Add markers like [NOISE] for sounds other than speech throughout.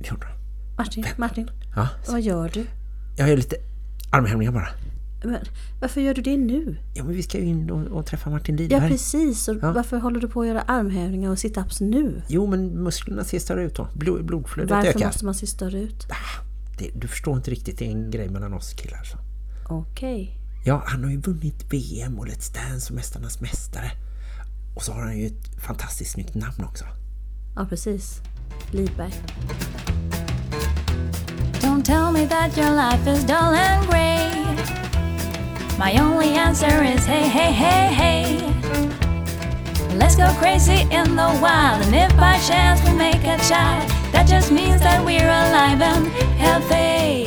Gjorde han? Martin, Martin, Ja, vad gör du? jag gör lite armhävningar bara. Men, varför gör du det nu? Ja, men vi ska ju in och, och träffa Martin Ja, Lidberg. precis. Och Ja. varför håller du på att göra armhävningar och sit-ups nu? Jo, men musklerna ser större ut då. Blod, blodflödet Varför ökar. måste man se större ut? Det, du förstår inte riktigt, det är en grej mellan oss killar. Så. Okej. Ja, han har ju vunnit VM och Let's Dance och Mästarnas mästare. Och så har han ju ett fantastiskt snyggt namn också. Ja, precis. Lidberg. Don't tell me that your life is dull and grey. My only answer is hey, hey, hey, hey. Let's go crazy in the wild, and if by chance we make a child, that just means that we're alive and healthy.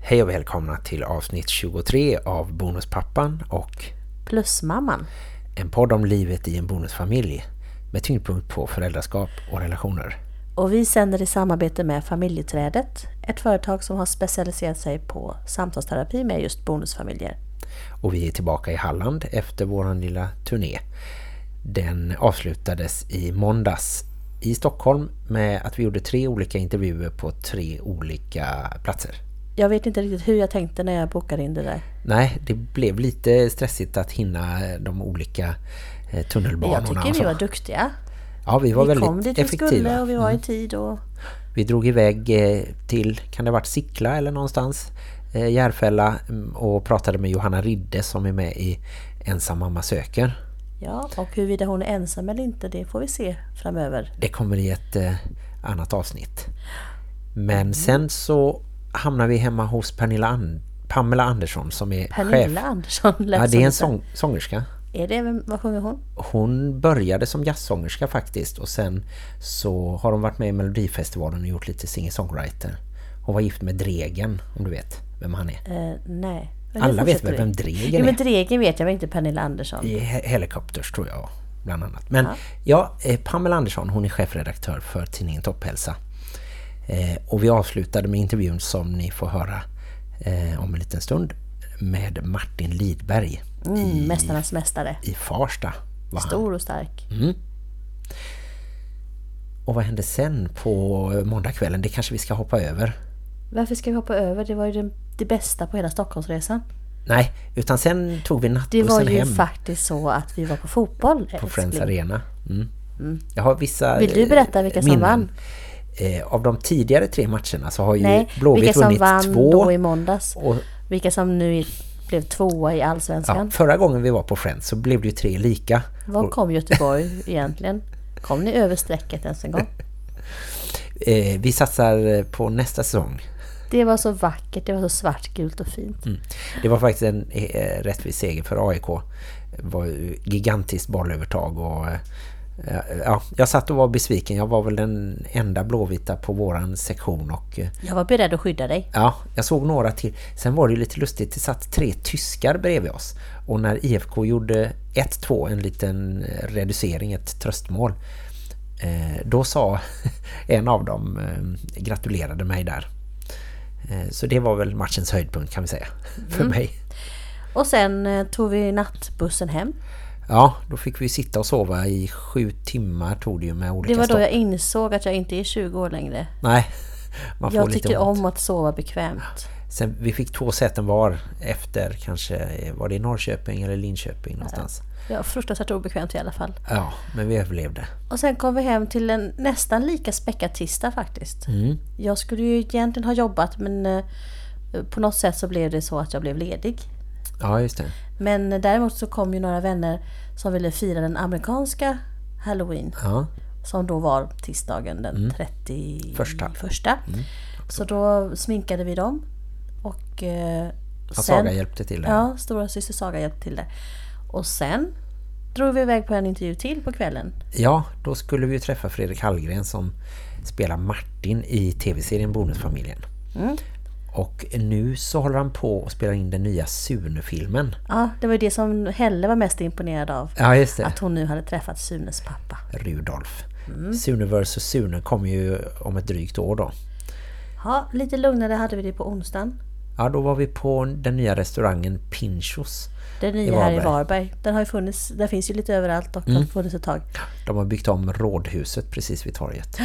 Hej och välkomna till avsnitt 23 av Bonuspappan och Plusmamman. en podd om livet i en bonusfamilj med tyngdpunkt på föräldraskap och relationer. Och vi sänder i samarbete med Familjeträdet, ett företag som har specialiserat sig på samtalsterapi med just bonusfamiljer. Och vi är tillbaka i Halland efter våran lilla turné. Den avslutades i måndags i Stockholm med att vi gjorde tre olika intervjuer på tre olika platser. Jag vet inte riktigt hur jag tänkte när jag bokade in det där. Nej, det blev lite stressigt att hinna de olika tunnelbanorna. jag tycker vi var duktiga. Ja, vi var vi väldigt kom dit vi effektiva. skulle och vi var Mm. i tid och... Vi drog iväg eh, till, kan det ha varit Sickla eller någonstans, eh, Järfälla mm, och pratade med Johanna Ridde som är med i Ensam mamma söker. Ja, och huruvida hon är ensam eller inte, det får vi se framöver. Det kommer i ett eh, annat avsnitt. Men Mm. sen så hamnar vi hemma hos Pernilla An- Pamela Andersson som är Pernilla chef. Andersson [LAUGHS] Ja, det är en sång, sångerska. Är det, vad sjunger hon? Hon började som jazzsångerska faktiskt och sen så har hon varit med i Melodifestivalen och gjort lite singer-songwriter. Hon var gift med Dregen, om du vet vem han är. Eh, nej. Men Alla vet väl vem Dregen Jo, är? men Dregen vet jag, men inte Pernilla Andersson. I He- Helicopters tror jag bland annat. Men ja, eh, Pamela Andersson hon är chefredaktör för tidningen Topphälsa. Eh, och vi avslutade med intervjun som ni får höra eh, om en liten stund med Martin Lidberg Mm, Mästarnas mästare. i Farsta. var han. Stor och stark. Och vad hände sen på måndagskvällen? Det kanske vi ska hoppa över. Varför ska vi hoppa över? Det var ju det, det bästa på hela Stockholmsresan. Nej, utan sen tog vi Det nattbussen var ju hem faktiskt så att vi var på fotboll. på Friends. Arena. Mm. Jag har vissa Vill du berätta vilka som minnen. vann? Eh, av de tidigare tre matcherna så har ju Nej, Blåvitt vilka som vunnit vann två. då i måndags. Och Vilka som nu i- blev tvåa i ja, Allsvenskan. förra gången vi var på Friends så blev det ju tre lika. Var kom Göteborg [LAUGHS] egentligen? Kom ni över strecket ens en gång? eh, vi satsar på nästa säsong. Det var så vackert, det var så svart, gult och fint. Mm. Det var faktiskt en eh, rättvis seger för AIK. Det var ju gigantiskt bollövertag och eh, ja, jag satt och var besviken. Jag var väl den enda blåvita på våran sektion och eh, Jag var beredd att skydda dig. Ja, jag såg några till. Sen var det ju lite lustigt, det satt tre tyskar bredvid oss. Och när IFK gjorde 1-2, en liten eh, reducering, ett tröstmål. Eh, då sa [LAUGHS] en av dem, gratulerade mig där. Så det var väl matchens höjdpunkt kan vi säga, för mig. Och sen tog vi nattbussen hem. Ja, då fick vi sitta och sova i sju timmar tog det ju med olika Det var då stopp. jag insåg att jag inte är 20 år längre. Nej, [LAUGHS] man får Jag lite tycker ont. om att sova bekvämt. Sen, vi fick två säten var efter kanske, var det i Norrköping eller Linköping någonstans. Var fruktansvärt obekvämt i alla fall. Ja, men vi överlevde. Och sen kom vi hem till en nästan lika späckad tisdag faktiskt. Mm. Jag skulle ju egentligen ha jobbat men eh, på något sätt så blev det så att jag blev ledig. Ja, just det. Men däremot så kom ju några vänner som ville fira den amerikanska Halloween. Ja, Som då var tisdagen den 31. Mm. Första. Mm. Så då sminkade vi dem. Och eh, ja Saga hjälpte till där. Ja, stora syster Saga hjälpte till det. Och sen drog vi iväg på en intervju till på kvällen. Ja, då skulle vi träffa Fredrik Hallgren som spelar Martin i tv-serien Bonusfamiljen. Mm. Och nu så håller han på och spelar in den nya Sune-filmen. Ja, det var ju det som Helle var mest imponerad av. Ja, just det. Att hon nu hade träffat Sunes pappa. Rudolf. Mm. Sune vs Sune kommer ju om ett drygt år då. Ja, lite lugnare hade vi det på onsdagen. Ja, då var vi på den nya restaurangen Pinchos. Den nya här i Varberg. Den har ju funnits, den finns ju lite överallt och Mm. har funnits ett tag. De har byggt om rådhuset precis vid torget.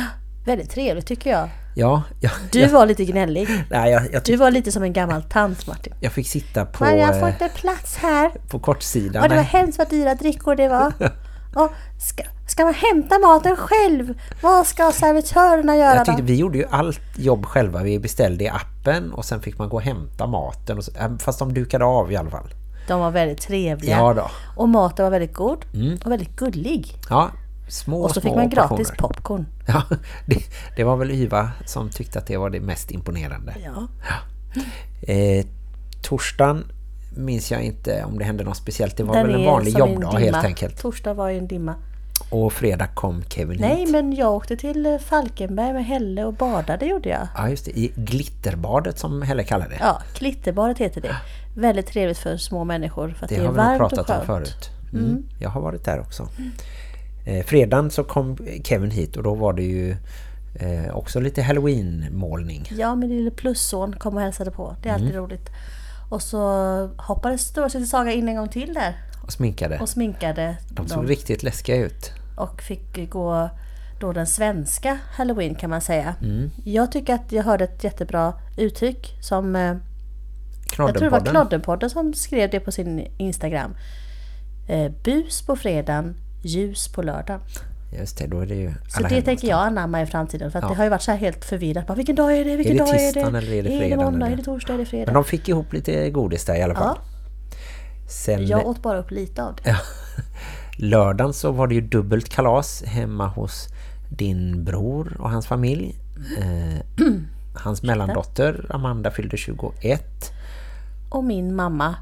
Väldigt trevligt tycker jag. Ja, jag, Du jag, var lite gnällig. nej, jag, jag, Du var lite som en gammal tant Martin. jag fick sitta på, Men jag får eh, inte plats här. på kortsidan. Och det var hemskt vad dyra drickor det var. [LAUGHS] Och ska, ska man hämta maten själv? Vad ska servitörerna göra Jag tyckte då? vi gjorde ju allt jobb själva. Vi beställde i appen och sen fick man gå och hämta maten. Och så, fast de dukade av i alla fall. De var väldigt trevliga. Ja då. Och maten var väldigt god och väldigt gullig. Ja, små, Och så fick man gratis portioner. popcorn. [LAUGHS] Ja, det, det var väl Yva som tyckte att det var det mest imponerande. Ja. Eh, torsdagen minns jag inte om det hände något speciellt. Det var Den väl en vanlig en jobbdag dimma. helt enkelt. Torsdag var ju en dimma. Och fredag kom Kevin Nej, hit. men jag åkte till eh, Falkenberg med Helle och badade gjorde jag. Ja, just det. I glitterbadet som Helle kallade det. Ja, Klitterbadet heter det. Väldigt trevligt för små människor för att det, Det är har vi varmt pratat om förut. Mm. Jag har varit där också. Eh, fredagen så kom Kevin hit och då var det ju eh, också lite Halloween-målning. Ja, min lille plusson kom och hälsade på. Det är alltid Mm. roligt. Och så hoppades storasyster Saga in en gång till där Och sminkade. och sminkade De såg dem. riktigt läskiga ut. Och fick gå då den svenska halloween kan man säga. Mm. Jag tycker att jag hörde ett jättebra uttryck som eh, jag tror det var. Knoddenpodden som skrev det på sin Instagram. Eh, bus på fredagen, ljus på lördagen. Just det, då är det ju Så det tänker jag anamma i framtiden. För att Ja. det har ju varit så här helt förvirrat. Bara, vilken dag är det? Vilken det dag är det? eller är det Är det måndag? eller? Är det torsdag? Är det fredag? Men de fick ihop lite godis där i alla fall. Ja, Sen jag åt bara upp lite av det. Lördagen så var det ju dubbelt kalas hemma hos din bror och hans familj. Eh, hans mellandotter Amanda fyllde 21. Och min mamma,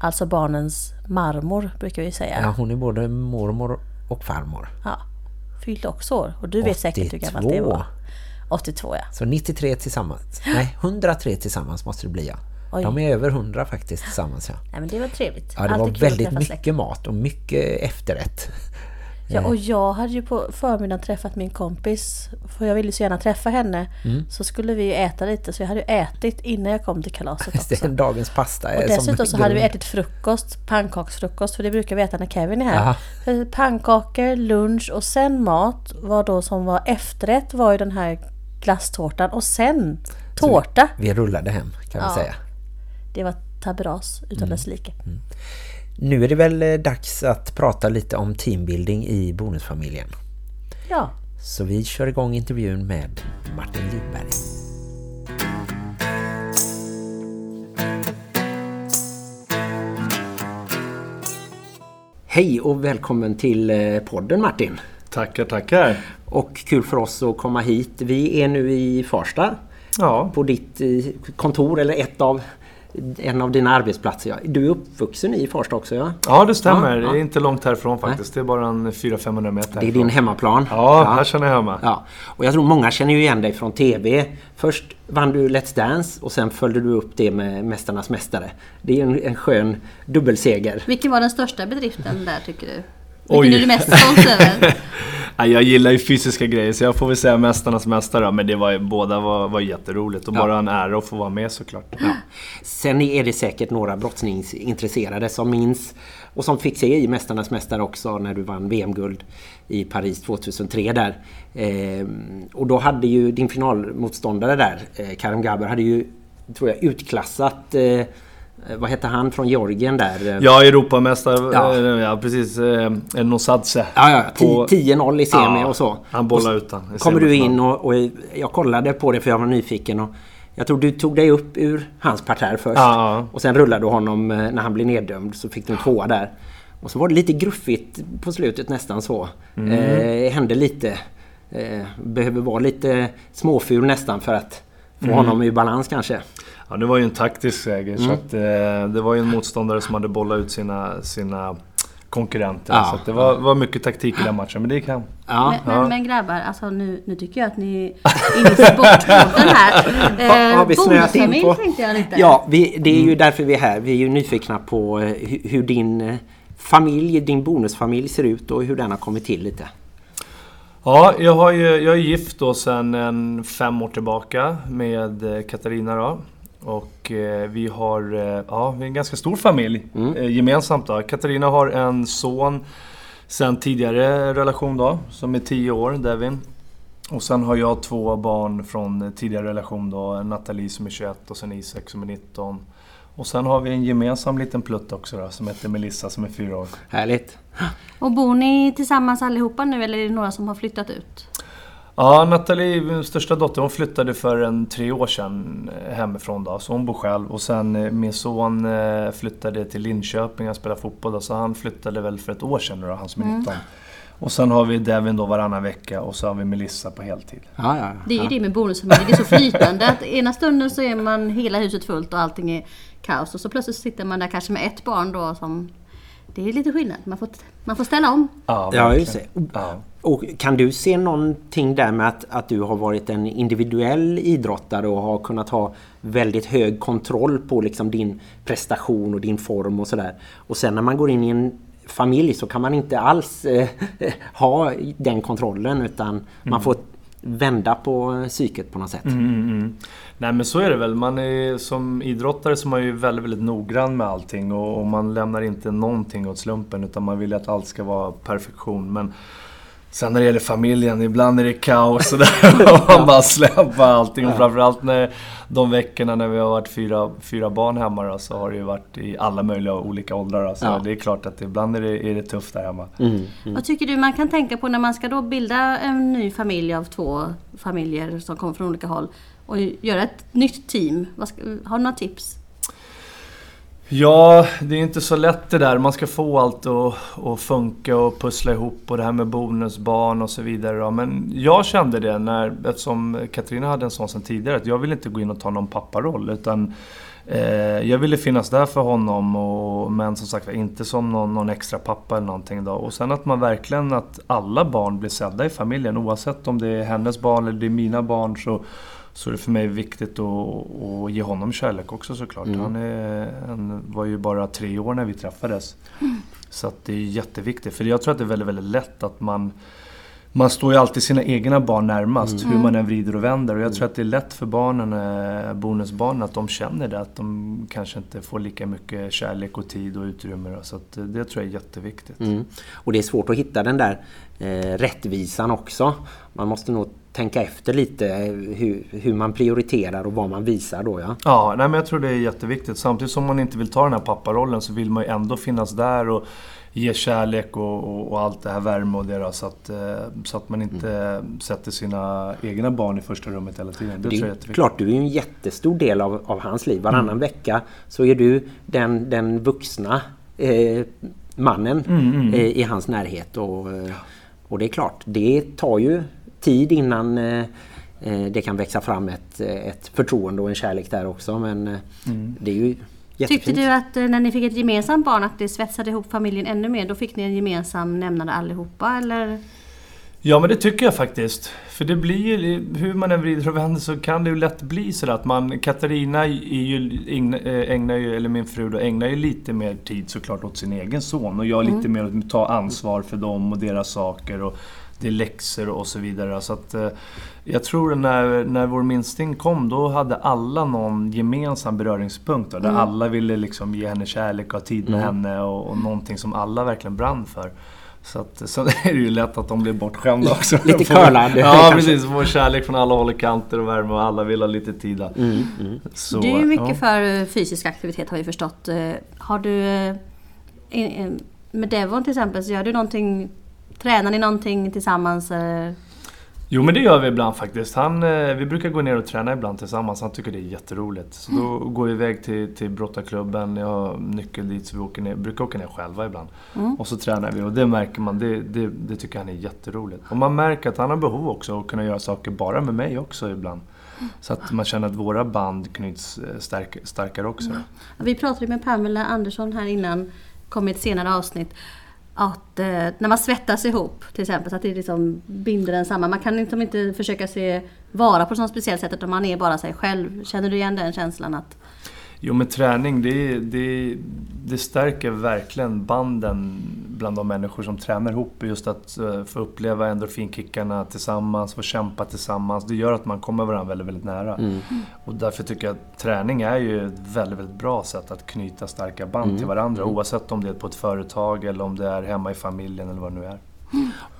alltså barnens marmor brukar vi säga. Ja, hon är både mormor och farmor. Ja, fyllde också år. Och du vet säkert hur gammalt det 82. var. 82 ja. Så 93 tillsammans. Nej, 103 tillsammans måste det bli ja. Oj. De är över 100 faktiskt tillsammans ja. Nej men det var trevligt. Ja, det Alltid var väldigt mycket mat och mycket efterrätt. Ja, och jag hade ju på förmiddagen träffat min kompis. För jag ville så gärna träffa henne. Mm. Så skulle vi ju äta lite. Så jag hade ju ätit innan jag kom till kalaset Just [LAUGHS] det, också. dagens pasta är Och dessutom som så hade vi ätit frukost, pannkaksfrukost, för det brukar vi äta när Kevin är här. Aha. Pannkakor, lunch och sen mat var då som var efterrätt var ju den här glasstårtan och sen tårta. Vi rullade hem kan vi Ja. säga. Det var taberas utan Mm. dess like. Nu är det väl eh, dags att prata lite om teambuilding i bonusfamiljen. Ja, Så vi kör igång intervjun med Martin Lidberg. Hej och välkommen till eh, podden Martin. Tackar, tackar. Och kul för oss att komma hit. Vi är nu i Farsta Ja, på ditt eh, kontor eller ett av en av dina arbetsplatser. Ja. Du är uppvuxen i Farsta också ja? ja det stämmer. Ja, ja. Det är inte långt härifrån faktiskt. Det är bara en 400-500 meter Det är härifrån. din hemmaplan. Ja, här känner jag hemma. Ja, och jag tror många känner ju igen dig från TV. Först vann du Let's Dance och sen följde du upp det med Mästarnas Mästare. Det är en, en skön dubbelseger. Vilken var den största bedriften där tycker du? Oj. Vilken är du mest stolt över? [LAUGHS] Ja, jag gillar ju fysiska grejer så jag får väl säga Mästarnas Mästare. Men det var, båda var, var jätteroligt och Ja. bara en ära att få vara med såklart. Ja. Sen är det säkert några brottningsintresserade som minns och som fick se i Mästarnas Mästare också när du vann VM-guld i Paris 2003 där. Ehm, och då hade ju din finalmotståndare där, eh, Karim Gaber, hade ju tror jag utklassat eh, vad hette han från Georgien där? Ja, Europamästare. Ja. Ja, ja precis. Eh, Nosadze. Ja, ja. På- 10-0 i semi Ja, och så. han bollar ut den kommer du in och, och jag kollade på det för jag var nyfiken. Och jag tror du tog dig upp ur hans parterre först. Ja. Och sen rullade du honom eh, när han blev neddömd så fick du en tvåa där. Och så var det lite gruffigt på slutet nästan så. Mm. Eh, hände lite. Eh, behöver vara lite småful nästan för att få Mm. honom i balans kanske. Ja, det var ju en taktisk seger. Mm. Så att, eh, det var ju en motståndare som hade bollat ut sina, sina konkurrenter. Ja. Så att det var, var mycket taktik i den matchen, men det gick hem. Ja. Men, men, men grabbar, alltså nu, nu tycker jag att ni är inne i sportpodden här. [LAUGHS] Har- har vi snöat in bonusfamilj på- tänkte jag lite. Ja, vi, det är ju därför vi är här. Vi är ju nyfikna på eh, hu- hur din eh, familj, din bonusfamilj ser ut och hur den har kommit till lite. Ja, jag, har ju, jag är gift då sedan en fem år tillbaka med eh, Katarina då. Och eh, vi har eh, ja, vi är en ganska stor familj Mm. eh, gemensamt då. Katarina har en son sen tidigare relation då, som är 10 år, Devin. Och sen har jag två barn från tidigare relation då. Nathalie som är 21 och sen Isak som är 19. Och sen har vi en gemensam liten plutt också då, som heter Melissa som är fyra år. Härligt. Och bor ni tillsammans allihopa nu eller är det några som har flyttat ut? Ja, Nathalie, min största dotter, hon flyttade för en tre år sedan eh, hemifrån då, så hon bor själv. Och sen eh, min son eh, flyttade till Linköping, han spelar fotboll då, så han flyttade väl för ett år sedan nu då, han som är 19. Och sen har vi Devin då varannan vecka och så har vi Melissa på heltid. Ja, ja, Det är ju ja. det med bonusfamilj, det är så flytande. Att ena stunden så är man hela huset fullt och allting är kaos. Och så plötsligt sitter man där kanske med ett barn då som... Det är lite skillnad, man får, man får ställa om. Ja, Ja, just det. Och kan du se någonting där med att, att du har varit en individuell idrottare och har kunnat ha väldigt hög kontroll på liksom din prestation och din form och sådär. Och sen när man går in i en familj så kan man inte alls eh, [LAUGHS] ha den kontrollen utan man får vända på psyket på något sätt. Mm, mm, mm. Nej men så är det väl. Man är, som idrottare så är man ju väldigt, väldigt noggrann med allting och, och man lämnar inte någonting åt slumpen utan man vill att allt ska vara perfektion. Men sen när det gäller familjen, ibland är det kaos och där [LAUGHS] man bara släpper allting. Och framförallt när de veckorna när vi har varit fyra, fyra barn hemma då, så har det ju varit i alla möjliga olika åldrar. då. Så Ja. det är klart att ibland är det, är det tufft där hemma. Mm. Vad tycker du man kan tänka på när man ska då bilda en ny familj av två familjer som kommer från olika håll och göra ett nytt team? Vad ska, har du några tips? Ja, det är inte så lätt det där. Man ska få allt att, att funka och pussla ihop och det här med bonusbarn och så vidare. då. Men jag kände det när, eftersom Katarina hade en sån sen tidigare, att jag ville inte gå in och ta någon papparoll. Utan eh, jag ville finnas där för honom, och, men som sagt inte som någon, någon extra pappa eller någonting. Då. Och sen att man verkligen, att alla barn blir sedda i familjen. Oavsett om det är hennes barn eller det är mina barn så så är det för mig viktigt att, att ge honom kärlek också såklart. Han, är, han var ju bara tre år när vi träffades. Så att det är jätteviktigt. För jag tror att det är väldigt, väldigt lätt att man man står ju alltid sina egna barn närmast, hur man än vrider och vänder. Och jag tror att det är lätt för barnen, eh, bonusbarnen, att de känner det. Att de kanske inte får lika mycket kärlek och tid och utrymme. Så att det tror jag är jätteviktigt. Mm. Och det är svårt att hitta den där eh, rättvisan också. Man måste nog tänka efter lite eh, hur, hur man prioriterar och vad man visar då ja. Ja, nej, men jag tror det är jätteviktigt. Samtidigt som man inte vill ta den här papparollen så vill man ju ändå finnas där och ge kärlek och, och, och allt det här värme och det så att, eh, så att man inte sätter sina egna barn i första rummet hela tiden. Det, Det är klart, du är ju en jättestor del av, av hans liv. Varannan vecka så är du den, den vuxna eh, mannen eh, i hans närhet. Och, och det är klart, det tar ju tid innan eh, eh, det kan växa fram ett, eh, ett förtroende och en kärlek där också. Men eh, det är ju jättefint. Tyckte du att när ni fick ett gemensamt barn att det svetsade ihop familjen ännu mer? Då fick ni en gemensam nämnare allihopa eller? Ja men det tycker jag faktiskt. För det blir ju, hur man än vrider och vänder så kan det ju lätt bli så att man, Katarina är ju, ägna- ägnar ju, eller min fru då, ägnar ju lite mer tid såklart åt sin egen son. Och jag lite mer att ta ansvar för dem och deras saker. Och det är läxor och så vidare. Så att, eh, jag tror när, när vår minsting kom, då hade alla någon gemensam beröringspunkt. Då, där alla ville liksom ge henne kärlek och ha tid med henne och, och någonting som alla verkligen brann för. Så, att, [LAUGHS] så är det ju lätt att de blir bortskämda också. Lite curlad, Ja, precis. Får kärlek från alla håll och kanter och värme och alla vill ha lite tid. då. Så, du är ju mycket ja. för eh, fysisk aktivitet har vi förstått. Eh, Har du med Devon till exempel så gör du någonting Tränar ni någonting tillsammans? eh? Jo men det gör vi ibland faktiskt. Han, eh, vi brukar gå ner och träna ibland tillsammans. Han tycker det är jätteroligt. Så då går vi iväg till, till brottarklubben. Jag har nyckel dit så vi åker ner, brukar åka ner själva ibland. Och så tränar vi och det märker man, det, det, det tycker han är jätteroligt. Och man märker att han har behov också att kunna göra saker bara med mig också ibland. Så att man känner att våra band knyts eh, stark, starkare också. Vi pratade med Pamela Andersson här innan, kom i ett senare avsnitt. Att eh, när man svettas ihop till exempel så att det liksom binder en samman. Man kan liksom inte försöka se vara på ett speciellt sätt utan man är bara sig själv. Känner du igen den känslan? att Jo men träning det, det, det stärker verkligen banden bland de människor som tränar ihop. Just att eh, få uppleva endorfinkickarna tillsammans, få kämpa tillsammans. Det gör att man kommer varandra väldigt, väldigt nära. Och därför tycker jag att träning är ju ett väldigt, väldigt bra sätt att knyta starka band till varandra. Oavsett om det är på ett företag eller om det är hemma i familjen eller vad det nu är.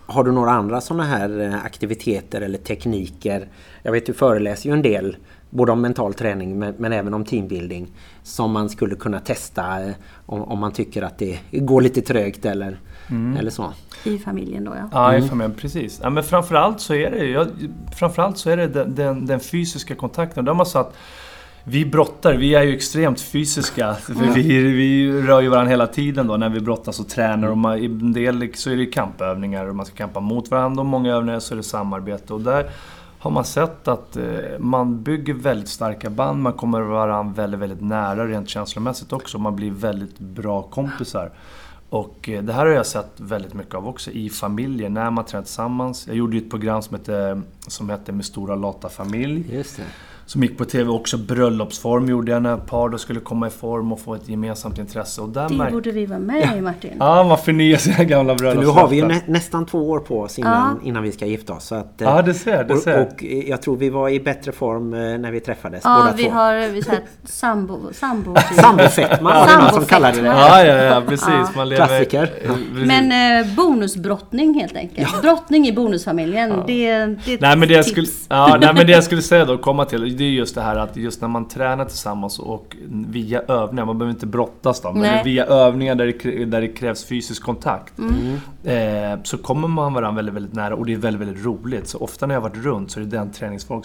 Har du några andra sådana här eh, aktiviteter eller tekniker? Jag vet du föreläser ju en del både om mental träning men, men även om teambuilding som man skulle kunna testa eh, om, om man tycker att det går lite trögt eller, eller så. I familjen då ja. Ja, mm. familjen, precis. Ja, men framförallt så är det, jag, framförallt så är det den, den, den fysiska kontakten. Där man sa att vi brottar, vi är ju extremt fysiska. För vi, vi rör ju varandra hela tiden då när vi brottas och tränar. Och man, I en del så är det kampövningar och man ska kampa mot varandra. Och många övningar så är det samarbete. Och där har man sett att eh, man bygger väldigt starka band. Man kommer varandra väldigt, väldigt nära rent känslomässigt också. Man blir väldigt bra kompisar. Och eh, det här har jag sett väldigt mycket av också i familjer, när man tränar tillsammans. Jag gjorde ju ett program som hette, som hette Med stora lata familj. Just det. Som gick på TV också. Bröllopsform gjorde jag när par då skulle komma i form och få ett gemensamt intresse. Och där Det märk- borde vi vara med i Martin. [LAUGHS] Ja, man förnyar sina gamla För nu har vi ju nä, nästan två år på oss innan, innan vi ska gifta oss. Så att, Ja, det ser, det ser. och, och eh, jag tror vi var i bättre form eh, när vi träffades Ja, båda vi två. har vi så här, [LAUGHS] sambo... sambo Sambofetma var det någon som kallade det. Ja, ja, ja, precis. Man lever, Klassiker. Eh, precis. Men eh, bonusbrottning helt enkelt. Brottning i bonusfamiljen. Det, det Nej men, det jag skulle, ja, nej men det jag skulle säga då, komma till, det är just det här att just när man tränar tillsammans och via övningar, man behöver inte brottas då, men Nej. via övningar där det, där det krävs fysisk kontakt. Eh, så kommer man varandra väldigt, väldigt nära och det är väldigt, väldigt roligt. Så ofta när jag har varit runt så är det den träningsform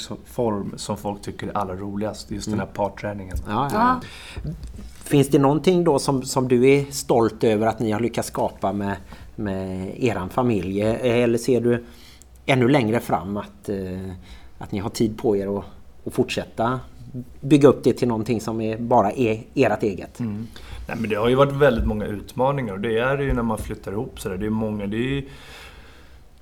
som, folk tycker är allra roligast, just den här parträningen. Ja, Ja. ja. Finns det någonting då som, som du är stolt över att ni har lyckats skapa med, med eran familj? Eh, Eller ser du ännu längre fram att, eh, att ni har tid på er att, att fortsätta bygga upp det till någonting som är bara e, är ert eget? Mm. Nej, men det har ju varit väldigt många utmaningar och det är det ju när man flyttar ihop sådär. Det är många, det är ju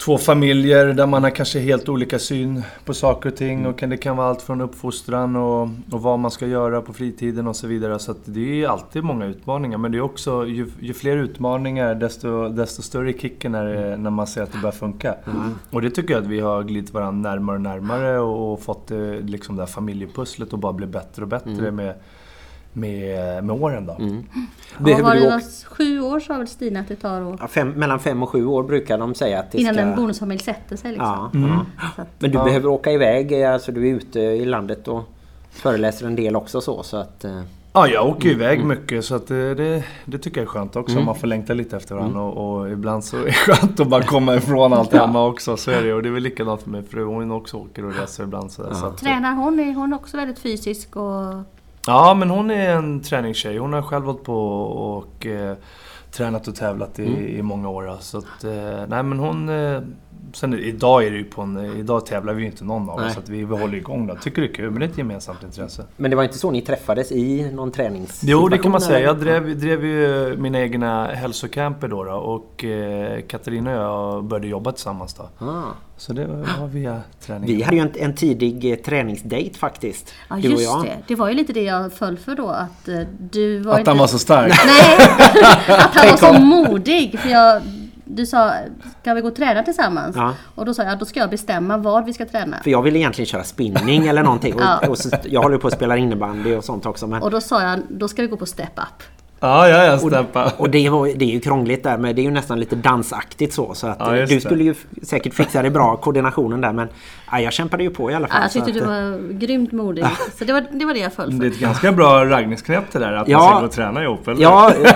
två familjer där man har kanske helt olika syn på saker och ting. Och kan- det kan vara allt från uppfostran och, och vad man ska göra på fritiden och så vidare. Så det är alltid många utmaningar. Men det är också, ju, ju fler utmaningar desto, desto större kicken är det när man ser att det börjar funka. Och det tycker jag att vi har glidit varandra närmare och närmare och, och fått eh, liksom det här familjepusslet att bara bli bättre och bättre med, med, med åren då. Ja, Behöver var du det var sju år sa väl Stina att det tar och, Ja, fem, mellan fem och sju år brukar de säga att det innan ska... en bonusfamilj sätter sig. Liksom. Ja, ja. Så att, Men du Ja. behöver åka iväg, alltså du är ute i landet och föreläser en del också så. så att, eh, Ja, jag åker ju iväg mycket så att det, det, det tycker jag är skönt också. Mm. Man får längta lite efter varandra och, och ibland så [LAUGHS] är det skönt att bara komma ifrån allt hemma också. Så är det Och det är väl likadant för min fru. Hon också åker och reser ibland. Så, så att, Tränar hon? Är hon också väldigt fysisk? Och, ja, men hon är en träningstjej. Hon har själv hållit på och eh, tränat och tävlat i, Mm. i många år. Så att, eh, nej men hon... Sen idag är det ju på en... Idag tävlar vi ju inte någon av oss. Så att vi, vi håller igång då. Tycker det är kul, men det är ett gemensamt intresse. Men det var inte så ni träffades i någon träningssituation? Jo, det kan man säga. Jag drev, drev ju mina egna hälsocamper då, då och eh, Katarina och jag började jobba tillsammans då. Ah. Så det var via träning. Vi hade ju en, en tidig eh, träningsdate faktiskt. ja du och just jag. det. Det var ju lite det jag föll för då. Att eh, du var Att inte... han var så stark. Nej! [LAUGHS] Att han var så modig. För jag, du sa, ska vi gå och träna tillsammans? Ja. Och då sa jag, då ska jag bestämma vad vi ska träna. För jag ville egentligen köra spinning eller någonting. [LAUGHS] Ja. Och, och så, jag håller på att spela innebandy och sånt också. Men, Och då sa jag, då ska vi gå på step up. Ja, ja, ja, stämpa. och det, var, det är ju krångligt där men det är ju nästan lite dansaktigt så. Så att Ja, du skulle ju säkert fixa det bra, koordinationen där. Men ja, jag kämpade ju på i alla fall. Ja, jag tyckte att, du eh, var grymt modig. Så det var, det var det jag föll Det är för. ett ganska bra raggningsknep det där, att Ja. man ska gå och träna ihop, eller? Ja, jag,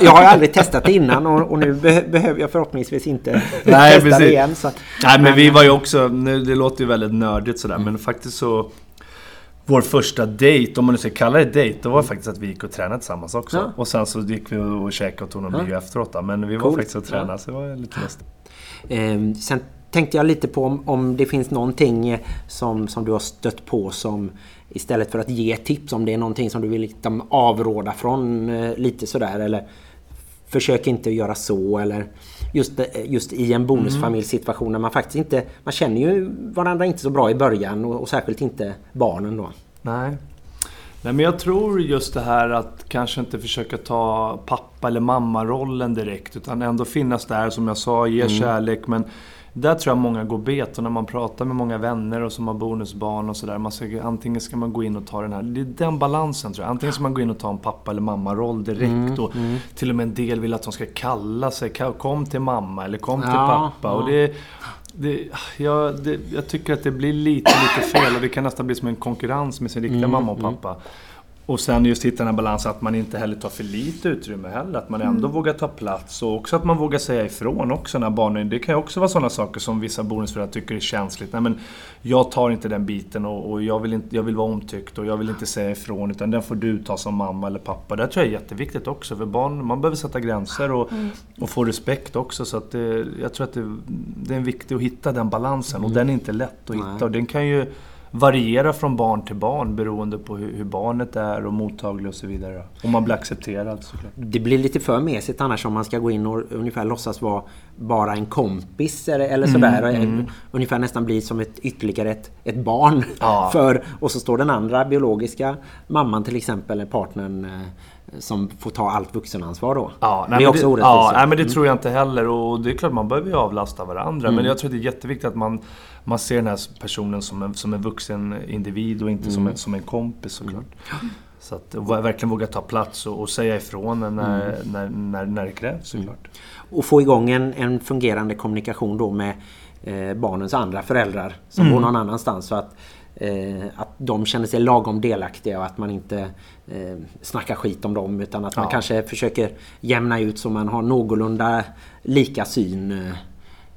jag har ju aldrig testat det innan och, och nu be, behöver jag förhoppningsvis inte [LAUGHS] Nej, testa precis. det igen. Så, att- Nej, men vi var ju också... Nu, det låter ju väldigt nördigt sådär, Mm. men faktiskt så... Vår första dejt, om man nu ska kalla det dejt, det var faktiskt att vi gick och tränade tillsammans också. Ja. Och sen så gick vi och käkade och tog någon Ja. bio efteråt då. Men vi var Coolt. faktiskt och tränade, Ja. så det var lite lustigt. Eh, sen tänkte jag lite på om, om det finns någonting eh, som, som du har stött på som istället för att ge tips om det är någonting som du vill liksom avråda från eh, lite sådär eller försök inte göra så eller just, just i en bonusfamiljssituation när man faktiskt inte man känner ju varandra inte så bra i början och, och särskilt inte barnen då. Nej. Nej men jag tror just det här att kanske inte försöka ta pappa eller mammarollen direkt utan ändå finnas där som jag sa, ge kärlek men Där tror jag många går bet och när man pratar med många vänner och som har bonusbarn och sådär. Antingen ska man gå in och ta den här, det är den balansen tror jag. Antingen ska man gå in och ta en pappa eller mamma-roll direkt Mm, och till och med en del vill att de ska kalla sig, kom till mamma eller kom till Ja, pappa. ja. Och det, det, jag, det, jag tycker att det blir lite, lite fel och det kan nästan bli som en konkurrens med sin riktiga Mm, mamma och pappa. Och sen just hitta den här balansen att man inte heller tar för lite utrymme heller. Att man ändå vågar ta plats och också att man vågar säga ifrån också när barnen... Det kan ju också vara sådana saker som vissa bonusföräldrar tycker är känsligt. Nej men jag tar inte den biten och, och jag, vill inte, jag vill vara omtyckt och jag vill inte säga ifrån utan den får du ta som mamma eller pappa. Det tror jag är jätteviktigt också för barn, man behöver sätta gränser och, och få respekt också. Så att det, jag tror att det, det är viktigt att hitta den balansen och den är inte lätt att Nej. hitta. Och den kan ju variera från barn till barn beroende på hur, hur barnet är och mottaglig och så vidare. Om man blir accepterad såklart. Det blir lite för mesigt annars om man ska gå in och ungefär låtsas vara bara en kompis eller, eller sådär. Mm, Ungefär nästan bli som ett ytterligare ett, ett barn. Ja. [LAUGHS] För, och så står den andra biologiska mamman till exempel, eller partnern eh, som får ta allt vuxenansvar då. Ja, det är också det, orättvist. ja, nej, men det tror jag inte heller. Och det är klart, man behöver ju avlasta varandra. Men jag tror att det är jätteviktigt att man, man ser den här personen som en, som en vuxen individ och inte som, en, som en kompis såklart. Så att verkligen våga ta plats och, och säga ifrån när, när, när, när det krävs såklart. Och få igång en, en fungerande kommunikation då med eh, barnens andra föräldrar som bor någon annanstans. Så att, eh, att de känner sig lagom delaktiga och att man inte eh, snackar skit om dem utan att man Ja. kanske försöker jämna ut så man har någorlunda lika syn eh,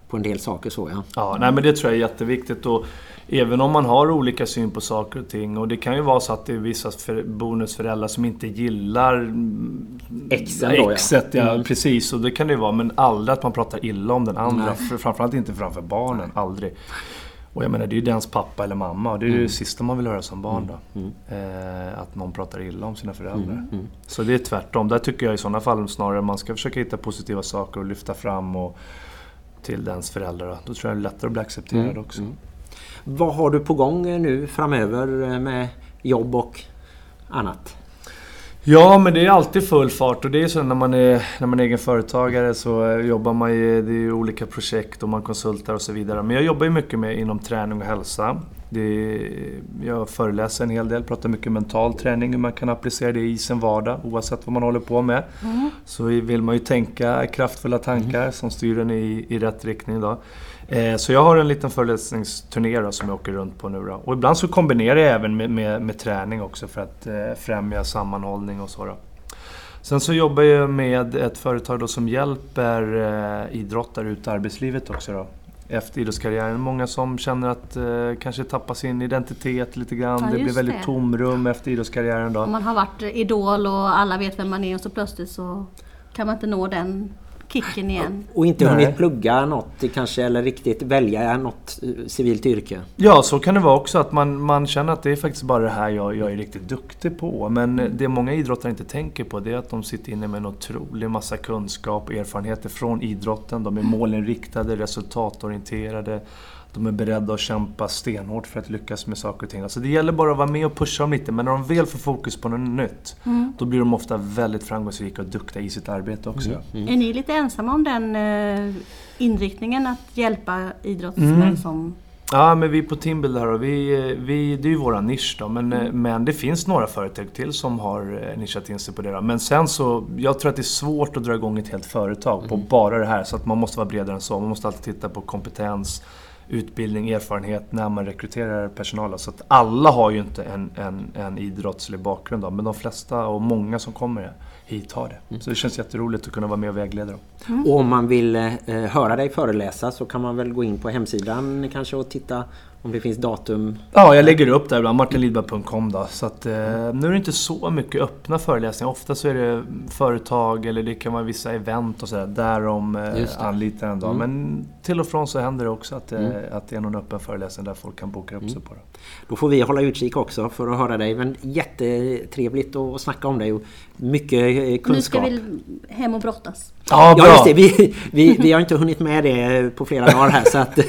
på en del saker. så ja. Ja, nej men det tror jag är jätteviktigt. Och även om man har olika syn på saker och ting. Och det kan ju vara så att det är vissa för, bonusföräldrar som inte gillar mm, Exen då, ja. exet, ja. Mm. Precis, och det kan det ju vara. Men aldrig att man pratar illa om den andra. Nej. För, framförallt inte framför barnen. Aldrig. Och jag menar, det är ju dens pappa eller mamma. Och det är Mm. det sista man vill höra som barn då. Eh, att någon pratar illa om sina föräldrar. Mm. Så det är tvärtom. Där tycker jag i sådana fall snarare man ska försöka hitta positiva saker och lyfta fram och till dens föräldrar. Då tror jag det är lättare att bli accepterad Mm, också. Vad har du på gång nu framöver eh, med jobb och annat? Ja, men det är alltid full fart och det är så när man är, när man är egen företagare så jobbar man ju, det är ju olika projekt och man konsultar och så vidare. Men jag jobbar ju mycket med inom träning och hälsa. Det är, jag föreläser en hel del, pratar mycket mental träning, hur man kan applicera det i sin vardag oavsett vad man håller på med. Så vill man ju tänka kraftfulla tankar som styr en i, i rätt riktning. Då. Eh, Så jag har en liten föreläsningsturné då, som jag åker runt på nu. Då. Och ibland så kombinerar jag även med, med, med träning också för att eh, främja sammanhållning och så. Då. Sen så jobbar jag med ett företag då som hjälper eh, idrottare ut i arbetslivet också. Då. Efter idrottskarriären. Många som känner att eh, kanske tappa sin identitet lite grann. Ja, det blir väldigt det. tomrum efter idrottskarriären. Då. Om man har varit idol och alla vet vem man är och så plötsligt så kan man inte nå den kicken igen. Och inte Nej. hunnit plugga något kanske eller riktigt välja något eh, civilt yrke. Ja, så kan det vara också. Att man, man känner att det är faktiskt bara det här jag, jag är riktigt duktig på. Men Mm. det många idrottare inte tänker på det är att de sitter inne med en otrolig massa kunskap och erfarenheter från idrotten. De är målinriktade, resultatorienterade. De är beredda att kämpa stenhårt för att lyckas med saker och ting. Alltså det gäller bara att vara med och pusha dem lite. Men när de väl får fokus på något nytt, då blir de ofta väldigt framgångsrika och duktiga i sitt arbete också. Mm. Är ni lite ensamma om den eh, inriktningen att hjälpa idrottsmän Mm. som... Ja, men vi på Teambuilder här och vi, vi, det är ju våran nisch då. Men, eh, Mm. men det finns några företag till som har eh, nischat in sig på det. Då. Men sen så, jag tror att det är svårt att dra igång ett helt företag på Mm. bara det här. Så att man måste vara bredare än så. Man måste alltid titta på kompetens, utbildning, erfarenhet när man rekryterar personal. Så att alla har ju inte en, en, en idrottslig bakgrund. Då. Men de flesta och många som kommer hit har det. Mm. Så det känns jätteroligt att kunna vara med och vägleda dem. Och om man vill eh, höra dig föreläsa så kan man väl gå in på hemsidan kanske och titta om det finns datum. Ja, jag lägger upp där ibland, martinlidberg.com då. Så att, eh, nu är det inte så mycket öppna föreläsningar. Ofta så är det företag eller det kan vara vissa event och sådär. Där de eh, anlitar en dag. Mm. Men till och från så händer det också att, eh, att det är någon öppen föreläsning där folk kan boka upp Mm. sig på. Det. Då får vi hålla utkik också för att höra dig. Men jättetrevligt att snacka om dig och mycket eh, Nu ska kunskap. vi hem och brottas. Ja, Ja just det, vi, vi, vi har inte hunnit med det på flera dagar här så att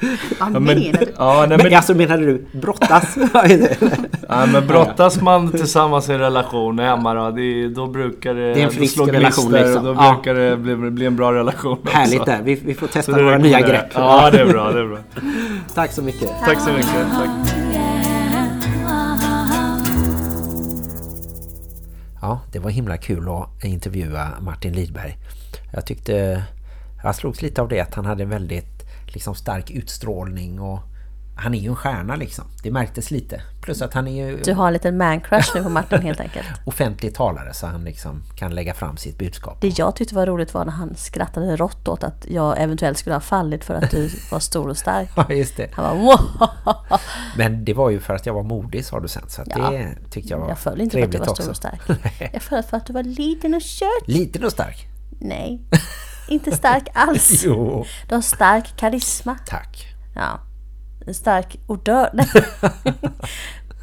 Vad Ja, menar men, du? ja, nej, Men, men, alltså menar du brottas? [LAUGHS] ja, men brottas man tillsammans i en relation hemma då, det, då brukar det, Det är en då frisk slå relation, liksom. och då Ja. brukar det bli, bli en bra relation också. Härligt där. Vi, vi får testa våra nya grepp. Ja, det är bra. Det är bra. [LAUGHS] Tack så mycket. Tack så mycket. Tack. Ja, det var himla kul att intervjua Martin Lidberg. Jag tyckte jag slogs lite av det att han hade en väldigt liksom, stark utstrålning och han är ju en stjärna liksom. Det märktes lite. Plus att han är ju Du har en liten man-crush nu på Martin helt enkelt. [LAUGHS] offentlig talare så han liksom kan lägga fram sitt budskap. Det jag tyckte var roligt var när han skrattade rått åt att jag eventuellt skulle ha fallit för att du var stor och stark. [LAUGHS] Ja, just det. Han wow! [LAUGHS] Men det var ju för att jag var modig sa du sen. Så Ja. det tyckte jag var Jag föll inte för att du var stor också. och stark. Jag föll för att du var liten och kött. Liten och stark. Nej, inte stark [LAUGHS] alls. Jo. Du har stark karisma. Tack. Ja. En stark odör. [LAUGHS]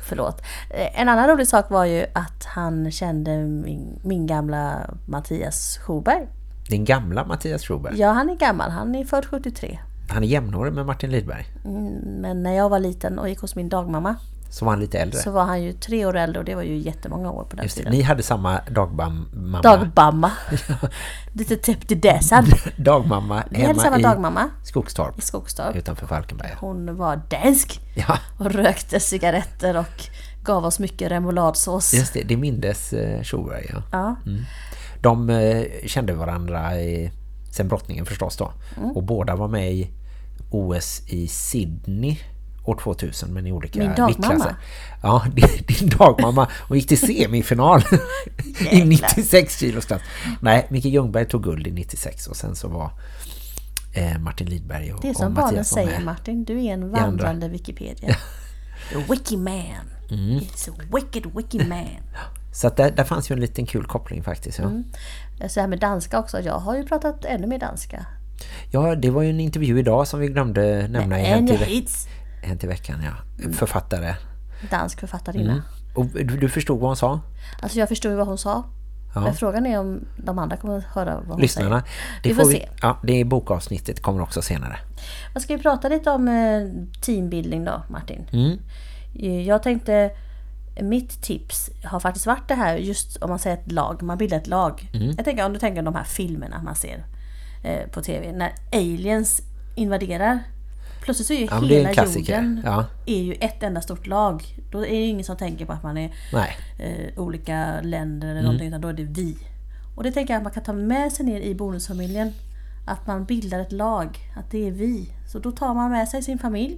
Förlåt. Eh, En annan rolig sak var ju att han kände min, min gamla Mattias Schuberg. Din gamla Mattias Schuberg. Ja, han är gammal. Han är född 73. Han är jämnårig med Martin Lidberg. Mm, Men när jag var liten och gick hos min dagmamma Så var han lite äldre. så var han ju tre år äldre och det var ju jättemånga år på den Just det. tiden. Ni hade samma dagmamma. Dagbamma. [LAUGHS] Lite täppt i däsan. dagmamma Vi hade hemma samma i dagmamma Skogstorp i Skogstorp. utanför Falkenberg. Hon var dansk Ja, och rökte cigaretter och gav oss mycket remouladsås. just det. Det mindes eh, Schuberg, ja. Ja. De eh, kände varandra i, sen brottningen förstås då. Mm. Och båda var med i OS i Sydney år 2000 men i olika Min dagmamma? viktklasser. Ja, [LAUGHS] din, dagmamma. Hon gick till semifinal [LAUGHS] i 96 kilos klass. Nej, Micke Ljungberg tog guld i 96 och sen så var eh, Martin Lidberg och, Det är som barnen säger. Martin, du är en andra. vandrande Wikipedia. [LAUGHS] The wiki man. Mm. It's a wicked wiki man. Så att där, där fanns ju en liten kul koppling faktiskt. Ja. Mm. Så här med danska också. Jag har ju pratat ännu mer danska. ja, det var ju en intervju idag som vi glömde nämna i En hits. En till veckan. Ja. Författare. Dansk författarinna. Mm. Och du, du förstod vad hon sa? Alltså jag förstod vad hon sa. Ja. Men frågan är om de andra kommer att höra vad hon Lyssnarna. säger. Det Vi får vi, se. Ja, det är bokavsnittet kommer också senare. Vad ska vi prata lite om eh, teambuilding då, Martin? Mm. Eh, Jag tänkte, mitt tips har faktiskt varit det här, just om man säger ett lag, man bildar ett lag. Mm. Jag tänker om du tänker de här filmerna man ser eh, på TV, när aliens invaderar. Plötsligt så är ju Ja, är hela klassiker. jorden Ja. är ju ett enda stort lag. Då är det ingen som tänker på att man är eh, olika länder Mm. eller någonting, utan då är det vi. Och det tänker jag att man kan ta med sig ner i bonusfamiljen. Att man bildar ett lag, att det är vi. Så då tar man med sig sin familj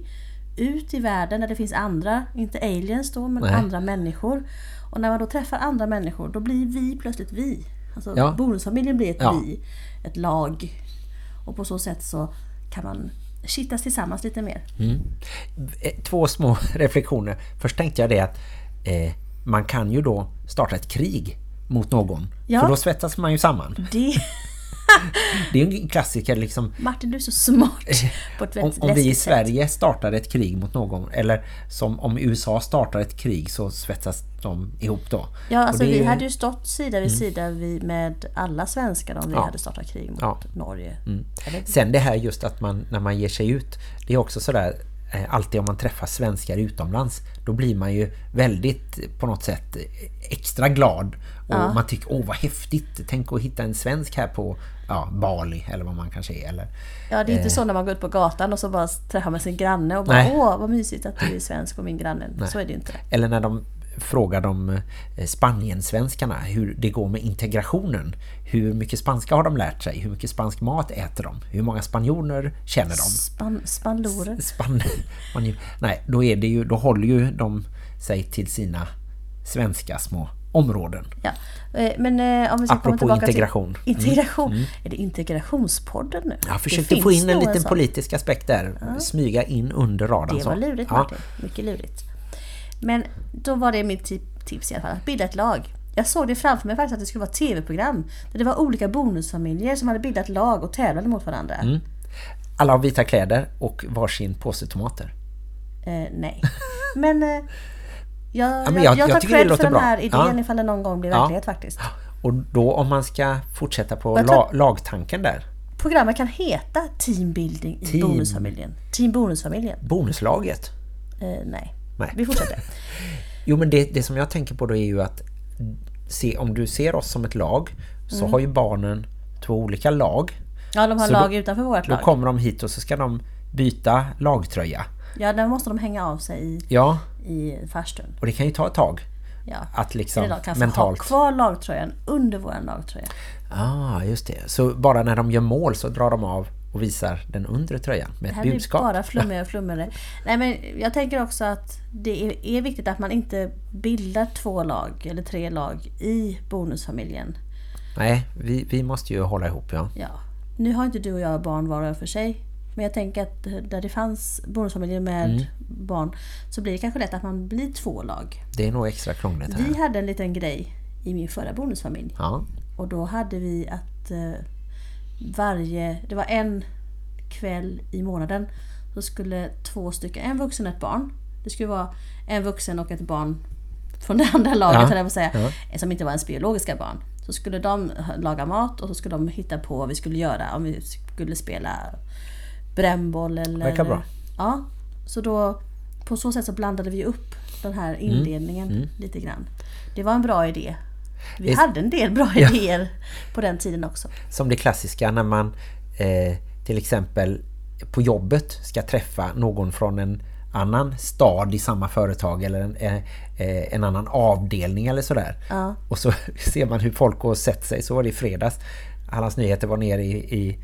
ut i världen där det finns andra, inte aliens då, men Nej. andra människor. Och när man då träffar andra människor, då blir vi plötsligt vi. Alltså Ja. bonusfamiljen blir ett Ja. vi, ett lag. Och på så sätt så kan man kittas tillsammans lite mer. Eh, Två små [LAUGHS] reflektioner. Först tänkte jag det att eh, man kan ju då starta ett krig mot någon. Ja. För då svettas man ju samman. Det, [LAUGHS] Det är ju en klassiker liksom. Martin, du är så smart på ett Om, väldigt om vi i läskigt sätt. Sverige startar ett krig mot någon eller som om USA startar ett krig så svettas de ihop då. Ja, alltså det vi hade ju stått sida vid sida vi med alla svenskar om vi Ja. hade startat krig mot Ja. Norge. Eller, Sen det här just att man när man ger sig ut det är också sådär eh, alltid om man träffar svenskar utomlands då blir man ju väldigt på något sätt eh, extra glad och Ja. man tycker åh vad häftigt tänk att hitta en svensk här på ja, Bali eller vad man kanske är eller ja, det är inte så när man går ut på gatan och så bara träffar man sin granne och bara Nej. åh vad mysigt att du är svensk och min granne. Så är det inte. eller när de frågar de eh, Spaniensvenskarna hur det går med integrationen. Hur mycket spanska har de lärt sig? Hur mycket spansk mat äter de? Hur många spanjoner känner de? Span, spanlorer. Span. [LAUGHS] Nej, då är det ju då håller ju de sig till sina svenska små områden. Ja. Eh, Men eh, om vi ska komma Apropå tillbaka integration. till integration. Är det integrationspodden nu? Jag försökte få in en liten politisk aspekt där. Smyga in under radarn. Det var lurigt Ja. Martin. Mycket lurigt. Men då var det mitt tip- tips i alla fall. Att bilda ett lag. Jag såg det framför mig faktiskt att det skulle vara tv-program. Där det var olika bonusfamiljer som hade bildat lag och tävlade mot varandra. Mm. Alla har vita kläder och varsin påse tomater. Eh, nej. Men, eh, jag, men jag, jag- jag, tar cred för den bra. här idén Ja. ifall det någon gång blir Ja. verklighet faktiskt. Och då om man ska fortsätta på la, lagtanken där. programmet kan heta Teambuilding i Team. Bonusfamiljen. Team Bonusfamiljen. Bonuslaget. Eh, nej. Nej. vi fortsätter. [LAUGHS] Jo, men det, det som jag tänker på då är ju att se, om du ser oss som ett lag så Mm. har ju barnen två olika lag. Ja, de har Så lag då- utanför vårt Då lag. kommer de hit och så ska de byta lagtröja. Ja, där måste de hänga av sig i, Ja, i farstun. och det kan ju ta ett tag Ja. att liksom Eller mentalt... ha kvar lagtröjan under våran lagtröja. Ah, just det. Så bara när de gör mål så drar de av och visar den undre tröjan med Det ett här blir budskap. bara flummigare [LAUGHS] och flummigare. Nej men jag tänker också att det är, är viktigt att man inte bildar två lag eller tre lag i bonusfamiljen. Nej, vi, vi måste ju hålla ihop, ja. Ja. Nu har inte du och jag barn var och för sig. Men jag tänker att där det fanns bonusfamiljer med Mm. barn så blir det kanske lätt att man blir två lag. Det är nog extra krångligt här. Vi hade en liten grej i min förra bonusfamilj. Ja, Och då hade vi att eh, varje, det var en kväll i månaden så skulle två stycken, en vuxen och ett barn. Det skulle vara en vuxen och ett barn från det andra laget, Ja, jag säga. ja. Som inte var ens biologiska barn. Så skulle de laga mat och så skulle de hitta på vad vi skulle göra. Om vi skulle spela brännboll eller... Verkar bra. Ja. Så då, på så sätt så blandade vi upp den här Mm. indelningen lite grann. Det var en bra idé. Vi hade en del bra Ja. idéer på den tiden också. som det klassiska när man eh, till exempel på jobbet ska träffa någon från en annan stad i samma företag eller en, eh, eh, en annan avdelning eller sådär. Ja. Och så [LAUGHS] ser man hur folk och sätter sig. Så var det i fredags. Hallands Nyheter var nere i, i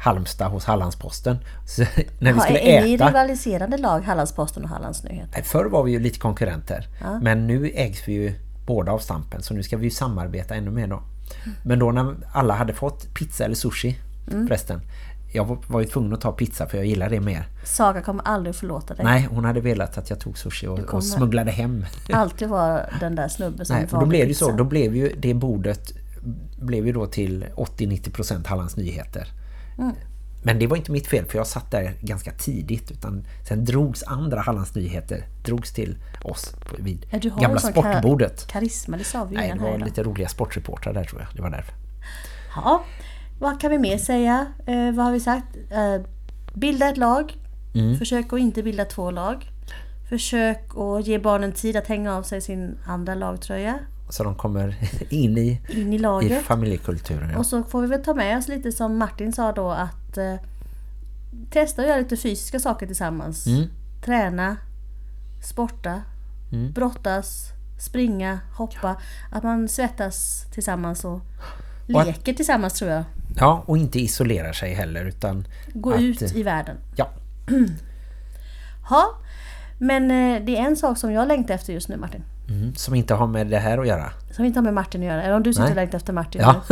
Halmstad hos Hallandsposten. [LAUGHS] Så när vi Ja, skulle är ni äta... rivaliserande lag, Hallandsposten och Hallands Nyheter? Förr var vi ju lite konkurrenter. Men nu ägs vi ju båda av Stampen. Så nu ska vi ju samarbeta ännu mer då. Men då när alla hade fått pizza eller sushi förresten. Jag var- var ju tvungen att ta pizza för jag gillar det mer. Saga kommer aldrig förlåta dig. Nej, hon hade velat att jag tog sushi och, och smugglade hem. Alltid vara den där snubben som Nej, för då blev det ju så. pizza. Då blev ju det bordet blev ju då till 80-90% Hallands Nyheter. Mm. Men det var inte mitt fel för jag satt där ganska tidigt utan sen drogs andra Hallands Nyheter drogs till oss vid Ja, du har gamla sportbordet. Kar- karisma, det sa vi Nej, det var lite roliga sportreportrar där tror jag. Det var därför. Ja, vad kan vi mer säga? Eh, vad har vi sagt? Eh, bilda ett lag. Mm. Försök att inte bilda två lag. Försök att ge barnen tid att hänga av sig sin andra lagtröja. Så de kommer [LAUGHS] in i, In i i laget. familjekulturen. Ja. Och så får vi väl ta med oss lite som Martin sa då att eh, testa att göra lite fysiska saker tillsammans. Mm. Träna, sporta, brottas, springa, hoppa. Att man svettas tillsammans och Och att- leker tillsammans tror jag. ja, och inte isolerar sig heller utan Gå att, ut i världen. Ja, [CLEARS THROAT] Ja, men eh, det är en sak som jag längtar efter just nu Martin. mm, som inte har med det här att göra. Som inte har med Martin att göra. Eller om du sitter Nej. och längtar efter Martin Ja.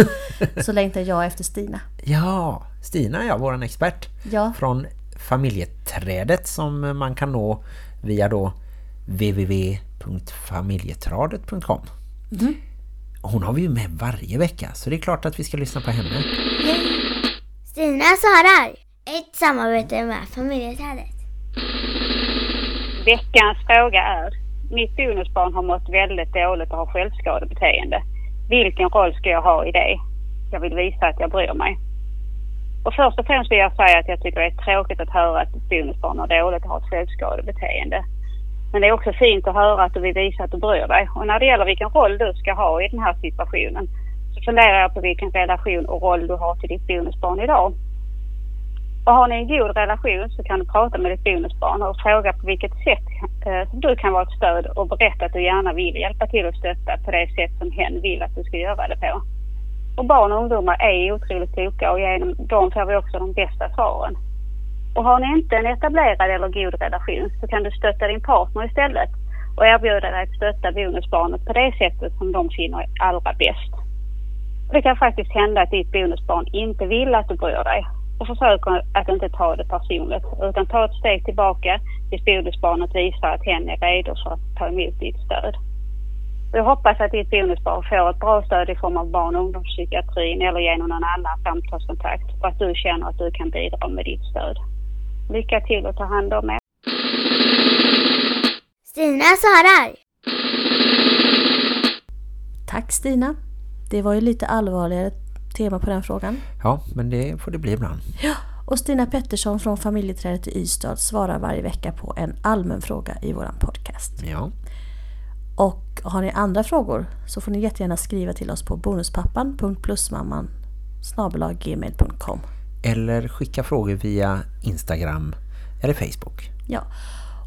nu, så längtar jag efter Stina. [LAUGHS] Ja, Stina är våran expert. Ja. Från familjeträdet som man kan nå via då www.familjetradet.com Mhm. Hon har vi ju med varje vecka så det är klart att vi ska lyssna på henne. Stina svarar. Ett samarbete med familjeträdet. Veckans fråga är, mitt bonusbarn har mått väldigt dåligt och har självskadebeteende. Vilken roll ska jag ha i det? Jag vill visa att jag bryr mig. Och först och främst vill jag säga att jag tycker det är tråkigt att höra att bonusbarn har dåligt och har ett självskadebeteende. Men det är också fint att höra att du vill visa att du bryr dig. Och när det gäller vilken roll du ska ha i den här situationen så funderar jag på vilken relation och roll du har till ditt bonusbarn idag. Och har ni en god relation så kan du prata med ditt bonusbarn och fråga på vilket sätt eh, som du kan vara ett stöd och berätta att du gärna vill hjälpa till och stötta på det sätt som hen vill att du ska göra det på. Och barn och ungdomar är otroligt kloka och genom dem får vi också de bästa svaren. Och har ni inte en etablerad eller god relation så kan du stötta din partner istället och erbjuda dig att stötta bonusbarnet på det sättet som de finner är allra bäst. Det kan faktiskt hända att ditt bonusbarn inte vill att du bryr dig och försöker att inte ta det personligt utan ta ett steg tillbaka tills bonusbarnet visar att hen är redo för att ta emot ditt stöd. Jag hoppas att ditt bonusbarn får ett bra stöd i form av barn och ungdomspsykiatrin eller genom någon annan samtalskontakt och att du känner att du kan bidra med ditt stöd. Lycka till och ta hand om er. Stina svarar. Tack Stina. Det var ju lite allvarligare tema på den frågan. Ja, men det får det bli ibland. Och Stina Pettersson från familjeträdet i Ystad svarar varje vecka på en allmän fråga i våran podcast. Ja, Och har ni andra frågor så får ni jättegärna skriva till oss på bonuspappan.plusmamman gmail.com eller skicka frågor via Instagram eller Facebook. Ja,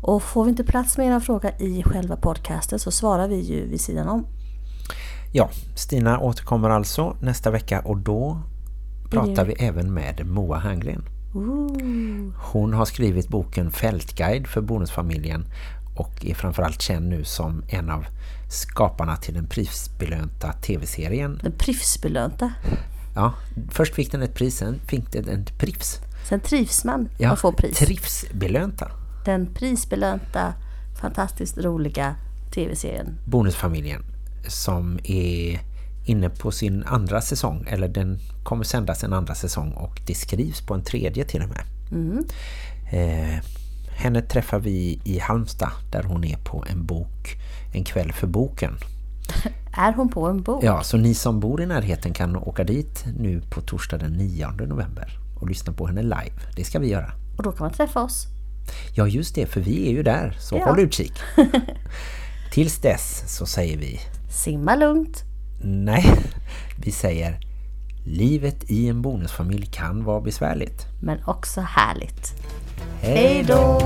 och får vi inte plats med era fråga i själva podcasten så svarar vi ju vid sidan om. Ja, Stina återkommer alltså nästa vecka och då pratar vi även med Moa Hangren. Ooh. Hon har skrivit boken Fältguide för bonusfamiljen och är framförallt känd nu som en av skaparna till den prisbelönta tv-serien. Den prifsbelönta. Ja, först fick den ett pris, sen fick den ett privs. Sen trivs man Ja, att få pris. trivsbelönta. Den prisbelönta, fantastiskt roliga tv-serien. Bonusfamiljen som är inne på sin andra säsong eller den kommer sändas en andra säsong och det skrivs på en tredje till och med. Mm. Eh, henne träffar vi i Halmstad där hon är på en bok en kväll för boken. [LAUGHS] Är hon på en bok? Ja, så ni som bor i närheten kan åka dit nu på torsdag den 9 november och lyssna på henne live. Det ska vi göra. Och då kan man träffa oss. Ja, just det, för vi är ju där, så Ja. håll utkik. [LAUGHS] Tills dess så säger vi Simma lugnt. nej, [LAUGHS] vi säger livet i en bonusfamilj kan vara besvärligt. Men också härligt. Hej då!